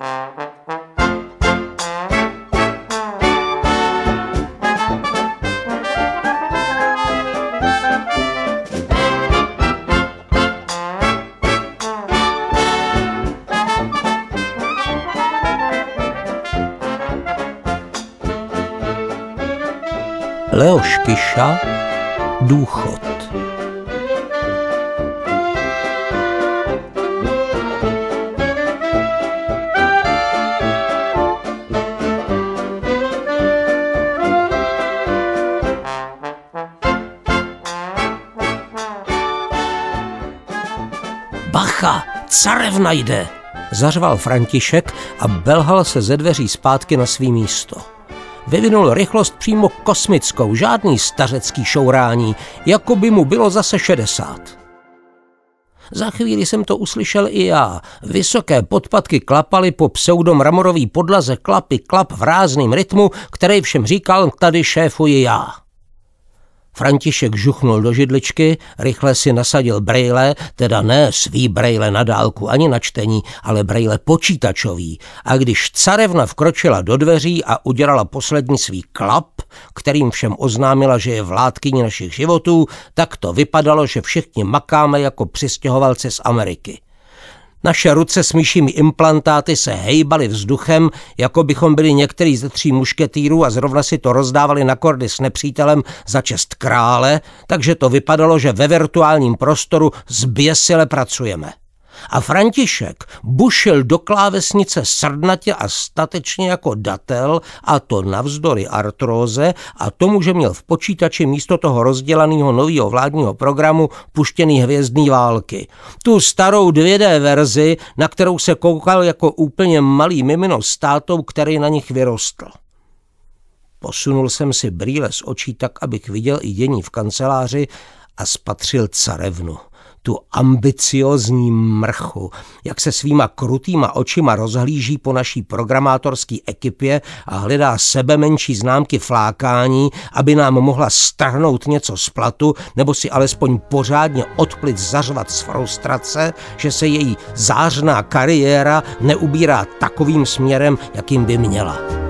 Leoš Kiša Důchod carevna jde! Zařval František a belhal se ze dveří zpátky na svý místo vyvinul rychlost přímo kosmickou, žádný stařecký šourání, jako by mu bylo zase 60. Za chvíli jsem to uslyšel i já. Vysoké podpatky klapaly po pseudomramorový podlaze klapy klap v rázným rytmu, který všem říkal, tady šéfuji já. František žuchnul do židličky, rychle si nasadil brejle, teda ne svý brejle na dálku ani na čtení, ale brejle počítačový. A když carevna vkročila do dveří a udělala poslední svý klap, kterým všem oznámila, že je vládkyní našich životů, tak to vypadalo, že všichni makáme jako přistěhovalci z Ameriky. Naše ruce s myšími implantáty se hejbaly vzduchem, jako bychom byli některý ze tří mušketýrů a zrovna si to rozdávali na kordy s nepřítelem za čest krále, takže to vypadalo, že ve virtuálním prostoru zběsile pracujeme. A František bušil do klávesnice srdnatě a statečně jako datel, a to navzdory artróze a tomu, že měl v počítači místo toho rozdělaného nového vládního programu puštěný hvězdný války. Tu starou 2D verzi, na kterou se koukal jako úplně malý mimino s tátou, který na nich vyrostl. Posunul jsem si brýle z očí tak, abych viděl i dění v kanceláři a spatřil carevnu tu ambiciozní mrchu, jak se svýma krutýma očima rozhlíží po naší programátorské ekipě a hledá sebe menší známky flákání, aby nám mohla strhnout něco z platu nebo si alespoň pořádně odplit zařvat z frustrace, že se její zářná kariéra neubírá takovým směrem, jakým by měla.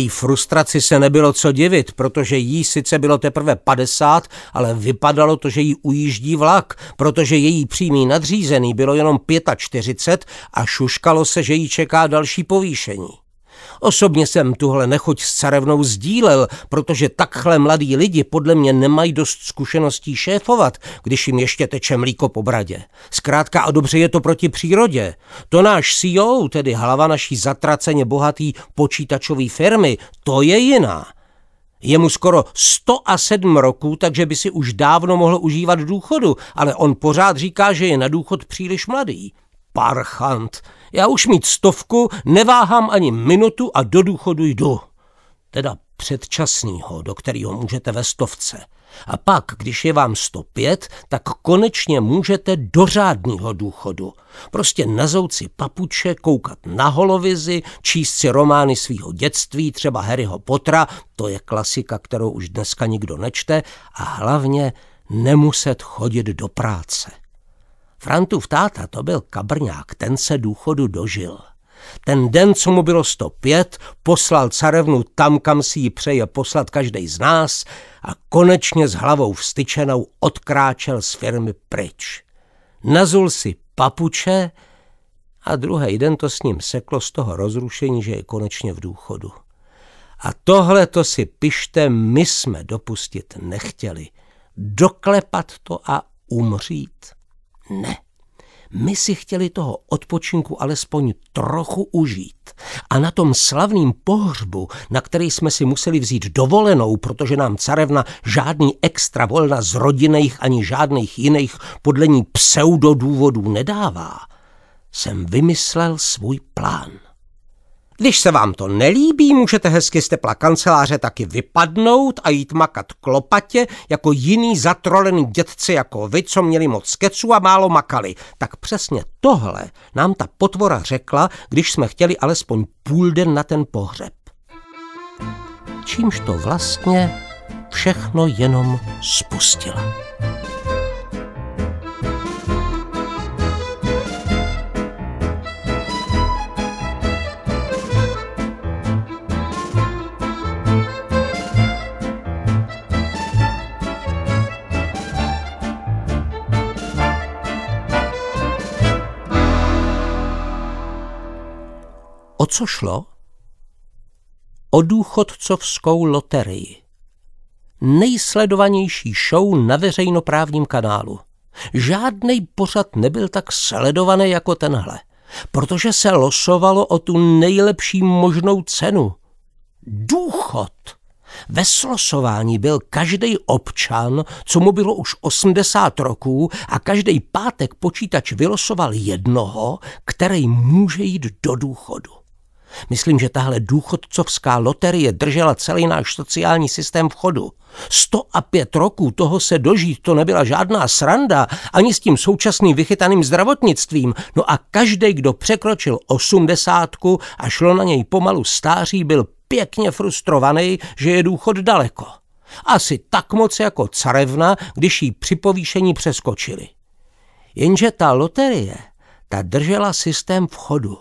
Té frustraci se nebylo co divit, protože jí sice bylo teprve 50, ale vypadalo to, že jí ujíždí vlak, protože její přímý nadřízený bylo jenom 45 a šuškalo se, že jí čeká další povýšení. Osobně jsem tuhle nechoť s carevnou sdílel, protože takhle mladí lidi podle mě nemají dost zkušeností šéfovat, když jim ještě teče mlíko po bradě. Zkrátka a dobře je to proti přírodě. To náš CEO, tedy hlava naší zatraceně bohatý počítačové firmy, to je jiná. Je mu skoro 107 roků, takže by si už dávno mohl užívat důchodu, ale on pořád říká, že je na důchod příliš mladý. Parchant. Já už mít stovku, neváhám ani minutu a do důchodu jdu. Teda předčasnýho, do kterého můžete ve stovce. A pak, když je vám 105, tak konečně můžete do řádního důchodu. Prostě nazout si papuče, koukat na holovizi, číst si romány svého dětství, třeba Harryho Pottera, to je klasika, kterou už dneska nikdo nečte, a hlavně nemuset chodit do práce. Frantův táta to byl kabrňák, ten se důchodu dožil. Ten den, co mu bylo 105, poslal carevnu tam, kam si ji přeje poslat každý z nás a konečně s hlavou vstyčenou odkráčel z firmy pryč. Nazul si papuče a druhý den to s ním seklo z toho rozrušení, že je konečně v důchodu. A tohle to si pište, my jsme dopustit nechtěli. Doklepat to a umřít. Ne. My si chtěli toho odpočinku alespoň trochu užít. A na tom slavným pohřbu, na který jsme si museli vzít dovolenou, protože nám carevna žádný extra volna z rodinných ani žádných jiných podle ní pseudodůvodů nedává, jsem vymyslel svůj plán. Když se vám to nelíbí, můžete hezky z tepla kanceláře taky vypadnout a jít makat klopatě jako jiný zatrolený dětci jako vy, co měli moc keců a málo makali. Tak přesně tohle nám ta potvora řekla, když jsme chtěli alespoň půl den na ten pohřeb. Čímž to vlastně všechno jenom spustila. O co šlo? O důchodcovskou loterii. Nejsledovanější show na veřejnoprávním kanálu. Žádný pořad nebyl tak sledovaný jako tenhle, protože se losovalo o tu nejlepší možnou cenu. Důchod. Ve slosování byl každý občan, co mu bylo už 80 roků a každý pátek počítač vylosoval jednoho, který může jít do důchodu. Myslím, že tahle důchodcovská loterie držela celý náš sociální systém v chodu. 105 roků toho se dožít, to nebyla žádná sranda, ani s tím současným vychytaným zdravotnictvím. No a každý, kdo překročil osmdesátku a šlo na něj pomalu stáří, byl pěkně frustrovaný, že je důchod daleko. Asi tak moc jako carevna, když jí při povýšení přeskočili. Jenže ta loterie, ta držela systém v chodu.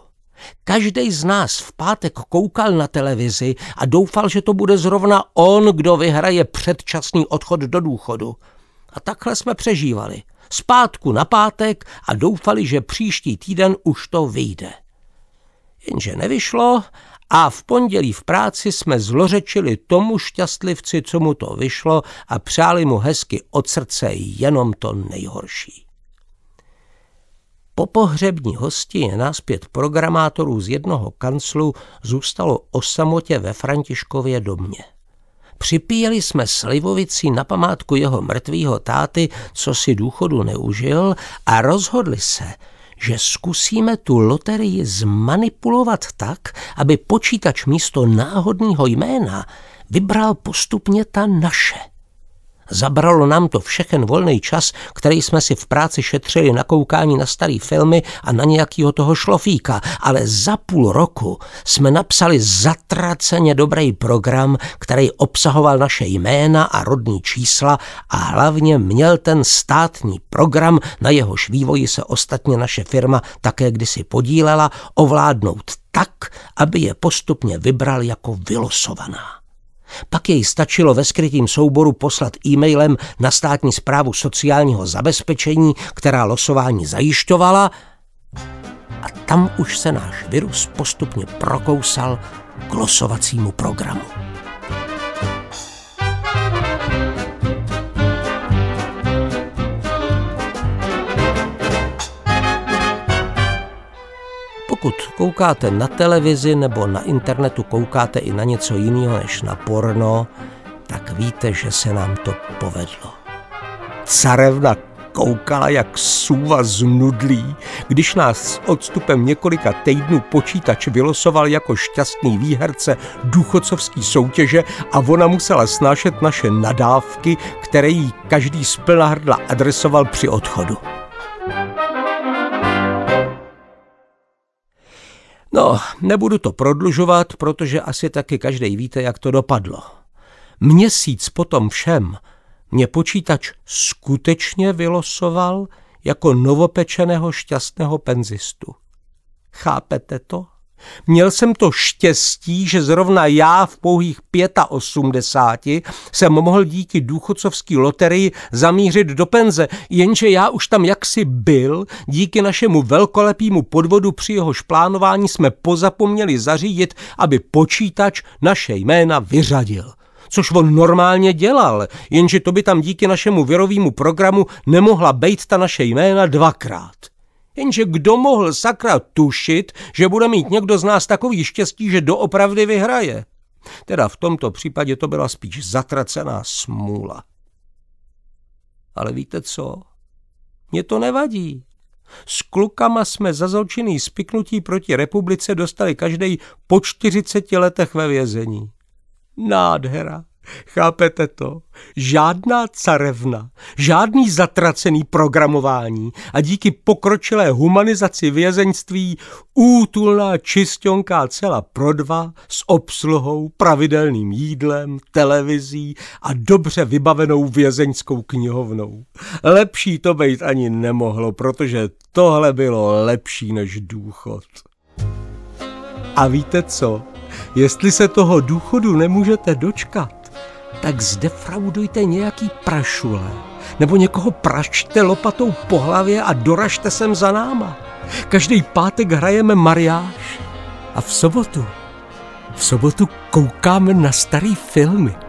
Každý z nás v pátek koukal na televizi a doufal, že to bude zrovna on, kdo vyhraje předčasný odchod do důchodu. A takhle jsme přežívali. Zpátku na pátek a doufali, že příští týden už to vyjde. Jenže nevyšlo a v pondělí v práci jsme zlořečili tomu šťastlivci, co mu to vyšlo a přáli mu hezky od srdce jenom to nejhorší. Po pohřební hostině nás pět programátorů z jednoho kanclu zůstalo o samotě ve Františkově domě. Připíjeli jsme slivovicí na památku jeho mrtvého táty, co si důchodu neužil a rozhodli se, že zkusíme tu loterii zmanipulovat tak, aby počítač místo náhodného jména vybral postupně ta naše – Zabralo nám to všechen volný čas, který jsme si v práci šetřili na koukání na starý filmy a na nějakýho toho šlofíka, ale za půl roku jsme napsali zatraceně dobrý program, který obsahoval naše jména a rodní čísla a hlavně měl ten státní program, na jehož vývoji se ostatně naše firma také kdysi podílela, ovládnout tak, aby je postupně vybral jako vylosovaná. Pak jej stačilo ve skrytým souboru poslat e-mailem na státní zprávu sociálního zabezpečení, která losování zajišťovala a tam už se náš virus postupně prokousal k losovacímu programu. Pokud koukáte na televizi nebo na internetu koukáte i na něco jiného než na porno, tak víte, že se nám to povedlo. Carevna koukala jak sůva z nudlí, když nás s odstupem několika týdnů počítač vylosoval jako šťastný výherce důchodcovský soutěže a ona musela snášet naše nadávky, které jí každý z plna hrdla adresoval při odchodu. No, nebudu to prodlužovat, protože asi taky každý víte, jak to dopadlo. Měsíc potom všem mě počítač skutečně vylosoval jako novopečeného šťastného penzistu. Chápete to? Měl jsem to štěstí, že zrovna já v pouhých 85 jsem mohl díky důchodcovský loterii zamířit do penze, jenže já už tam jaksi byl, díky našemu velkolepému podvodu při jehož plánování jsme pozapomněli zařídit, aby počítač naše jména vyřadil což on normálně dělal, jenže to by tam díky našemu virovému programu nemohla být ta naše jména dvakrát. Jenže kdo mohl sakra tušit, že bude mít někdo z nás takový štěstí, že doopravdy vyhraje? Teda v tomto případě to byla spíš zatracená smůla. Ale víte co? Mně to nevadí. S klukama jsme za zločinný spiknutí proti republice dostali každý po 40 letech ve vězení. Nádhera. Chápete to? Žádná carevna, žádný zatracený programování a díky pokročilé humanizaci vězeňství útulná čistionká cela pro dva s obsluhou, pravidelným jídlem, televizí a dobře vybavenou vězeňskou knihovnou. Lepší to být ani nemohlo, protože tohle bylo lepší než důchod. A víte co? Jestli se toho důchodu nemůžete dočkat, tak zdefraudujte nějaký prašule, nebo někoho pračte lopatou po hlavě a doražte sem za náma. Každý pátek hrajeme mariáš a v sobotu, v sobotu koukáme na starý filmy.